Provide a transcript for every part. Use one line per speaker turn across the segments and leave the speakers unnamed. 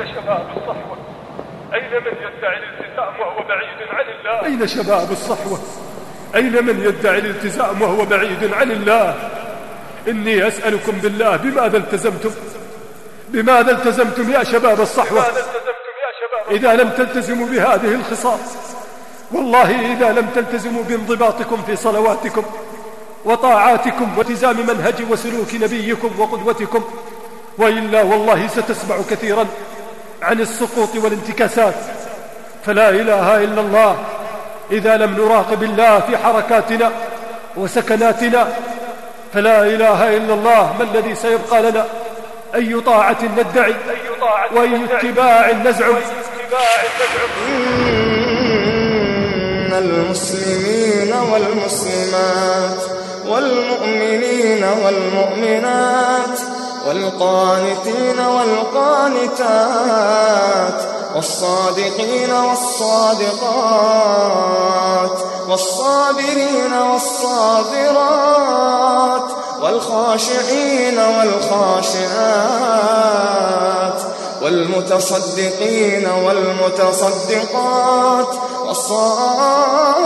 أين شباب الصحوة؟ أين من يدعي الالتزام وهو بعيد عن الله؟
أين شباب الصحوة؟ أين من يدعي الالتزام وهو بعيد عن الله؟ إني أسألكم بالله بماذا التزمتم؟ بماذا التزمتم يا شباب الصحوة؟ إذا لم تلتزموا بهذه الخصال والله إذا لم تلتزموا بانضباطكم في صلواتكم وطاعاتكم والتزام منهج وسلوك نبيكم وقدوتكم وإلا والله ستسمع كثيرا. عن السقوط والانتكاسات. فلا إله إلا الله. إذا لم نراقب الله في حركاتنا وسكناتنا فلا إله إلا الله. ما الذي سيبقى لنا؟ أي طاعة ندعي؟ وأي اتباع نزعم؟
إن المسلمين والمسلمات والمؤمنين والمؤمنات والقانتين والقانتات والصادقين والصادقات والصابرين والصابرات والخاشعين والخاشعات والمتصدقين والمتصدقات والصائمين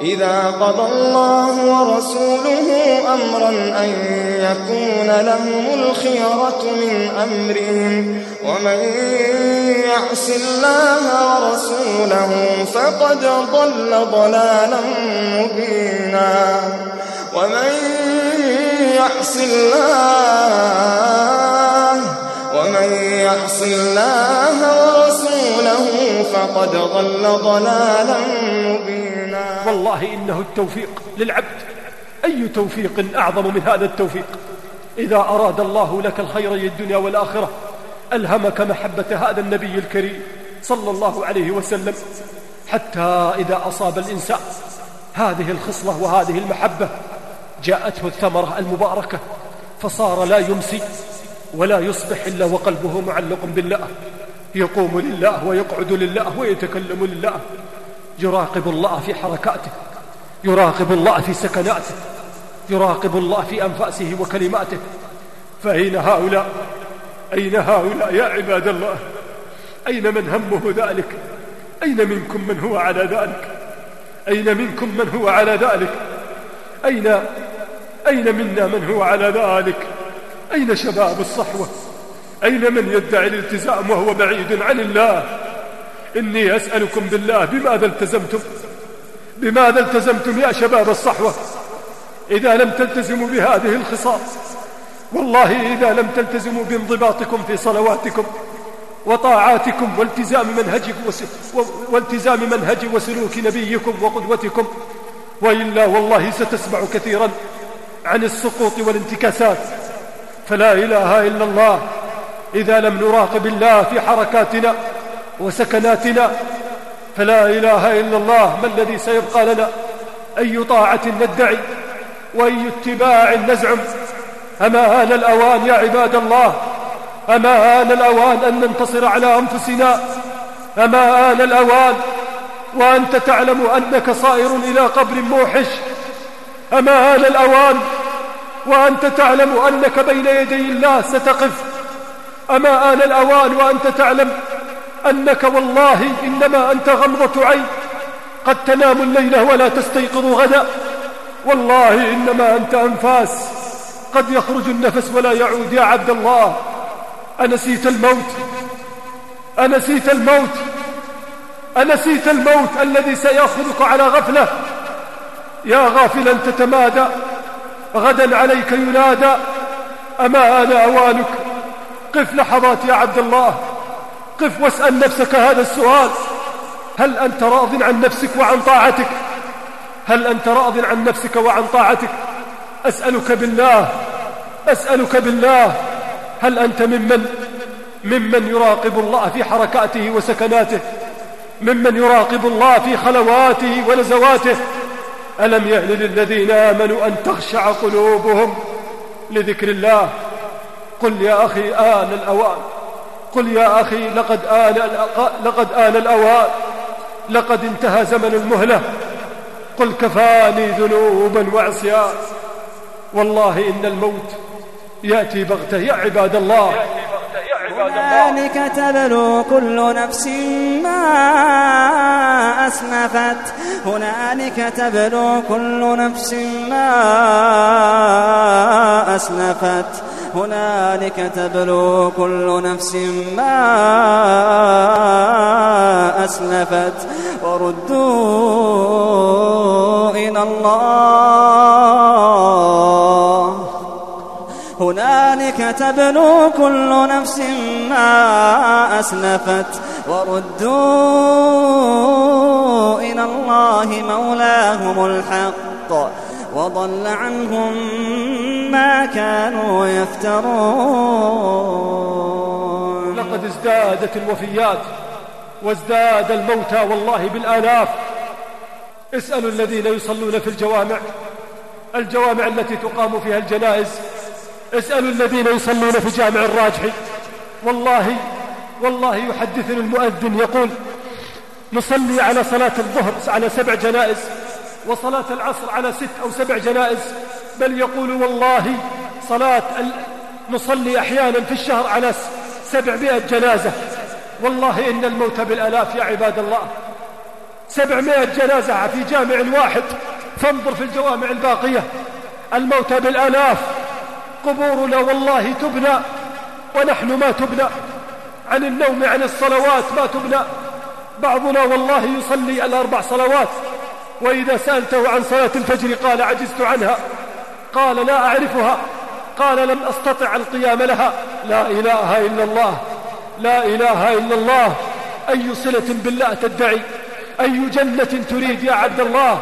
إذا قضى الله ورسوله أمرا أن يكون لهم الخيرة من أمرهم ومن يعص الله ورسوله فقد ضل ضلالا مبينا ومن يعص الله ومن يعص الله ورسوله فقد ضل ضلالا مبينا
والله إنه التوفيق للعبد. أي توفيق أعظم من هذا التوفيق؟ إذا أراد الله لك الخير الدنيا والآخرة ألهمك محبة هذا النبي الكريم صلى الله عليه وسلم. حتى إذا أصاب الإنسان هذه الخصلة وهذه المحبة جاءته الثمرة المباركة فصار لا يمسي ولا يصبح إلا وقلبه معلق بالله. يقوم لله ويقعد لله ويتكلم لله. يراقب الله في حركاته يراقب الله في سكناته يراقب الله في أنفاسه وكلماته. فأين هؤلاء؟ أين هؤلاء يا عباد الله؟ أين من همه ذلك؟ أين منكم من هو على ذلك؟ أين منكم من هو على ذلك؟ أين أين منا من هو على ذلك؟ أين شباب الصحوة؟ أين من يدعي الالتزام وهو بعيد عن الله؟ إني أسألكم بالله بماذا التزمتم؟ بماذا التزمتم يا شباب الصحوة؟ إذا لم تلتزموا بهذه الخصال والله إذا لم تلتزموا بانضباطكم في صلواتكم وطاعاتكم والتزام منهج وس... والتزام منهج وسلوك نبيكم وقدوتكم وإلا والله ستسمع كثيرا عن السقوط والانتكاسات. فلا إله إلا الله إذا لم نراقب الله في حركاتنا وسكناتنا فلا إله إلا الله ما الذي سيبقى لنا؟ أي طاعة ندعي؟ وأي اتباع نزعم؟ أما آن الأوان يا عباد الله؟ أما آن الأوان أن ننتصر على أنفسنا؟ أما آن الأوان وأنت تعلم أنك صائر إلى قبر موحش؟ أما آن الأوان وأنت تعلم أنك بين يدي الله ستقف؟ أما آن الأوان وأنت تعلم أنك والله إنما أنت غمضة عين. قد تنام الليلة ولا تستيقظ غدا. والله إنما أنت أنفاس. قد يخرج النفس ولا يعود. يا عبد الله أنسيت الموت؟ أنسيت الموت؟ أنسيت الموت الذي سيأخذك على غفلة؟ يا غافلا تتمادى. غدا عليك ينادى. أما أنا أوانك؟ قف لحظات يا عبد الله. قف واسأل نفسك هذا السؤال. هل أنت راض عن نفسك وعن طاعتك؟ هل أنت راض عن نفسك وعن طاعتك؟ أسألك بالله أسألك بالله. هل أنت ممن؟ ممن يراقب الله في حركاته وسكناته؟ ممن يراقب الله في خلواته ونزواته ألم يهل للذين آمنوا أن تخشع قلوبهم لذكر الله؟ قل يا أخي آن الأوان. قل يا أخي لقد آن, لقد آن الأوان لقد انتهى زمن المهلة. قل كفاني ذنوبا وعصيان والله إن الموت يأتي بغتة يا عباد الله.
هنالك تبلو كل نفس ما أسلفت. هنالك تبلو كل نفس ما أسلفت. هنالك تبلو كل نفس ما أسلفت وردوا إلى الله. هنالك تبلو كل نفس ما أسلفت وردوا إلى الله مولاهم الحق. وضل عنهم ما كانوا يفترون.
لقد ازدادت الوفيات وازداد الموتى والله بالآلاف. اسألوا الذين يصلون في الجوامع. الجوامع التي تقام فيها الجنائز. اسألوا الذين يصلون في جامع الراجحي والله والله يحدثني المؤذن يقول نصلي على صلاة الظهر على سبع جنائز وصلاة العصر على ست أو سبع جنائز بل يقول والله صلاة نصلي أحيانا في الشهر على سبعمائة جنازة. والله إن الموت بالألاف يا عباد الله. سبعمائة جنازة في جامع واحد فانظر في الجوامع الباقية. الموت بالألاف. قبورنا والله تبنى ونحن ما تبنى. عن النوم عن الصلوات ما تبنى. بعضنا والله يصلي الأربع صلوات. وإذا سألته عن صلاة الفجر قال عجزت عنها. قال لا أعرفها. قال لم أستطع القيام لها. لا إله إلا الله. لا إله إلا الله. أي صلة بالله تدعي؟ أي جنة تريد يا عبد الله؟